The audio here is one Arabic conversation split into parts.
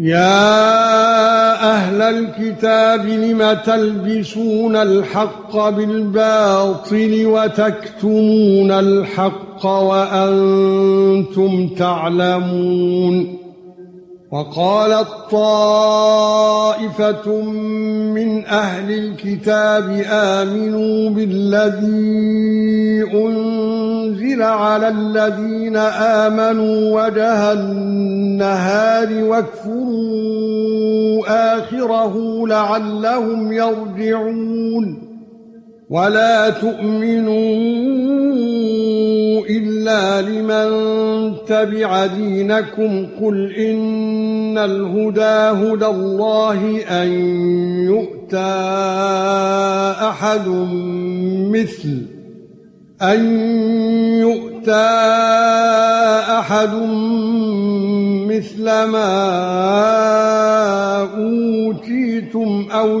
يا أهل الكتاب لم تلبسون الحق بالباطل وتكتمون الحق وأنتم تعلمون وقالت طائفه من أهل الكتاب آمنوا بالذي أنزل على الذين آمنوا وجه النهار واكفروا آخره لعلهم يرجعون ولا تؤمنوا الا لمن تبع دينكم قل ان الهدى هدى الله ان يؤتى احد مثل ان يؤتى احد مثل ما اوتيتم أو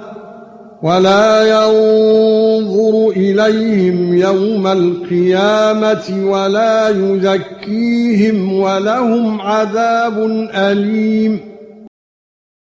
ولا ينظر إليهم يوم القيامة ولا يزكيهم ولهم عذاب أليم.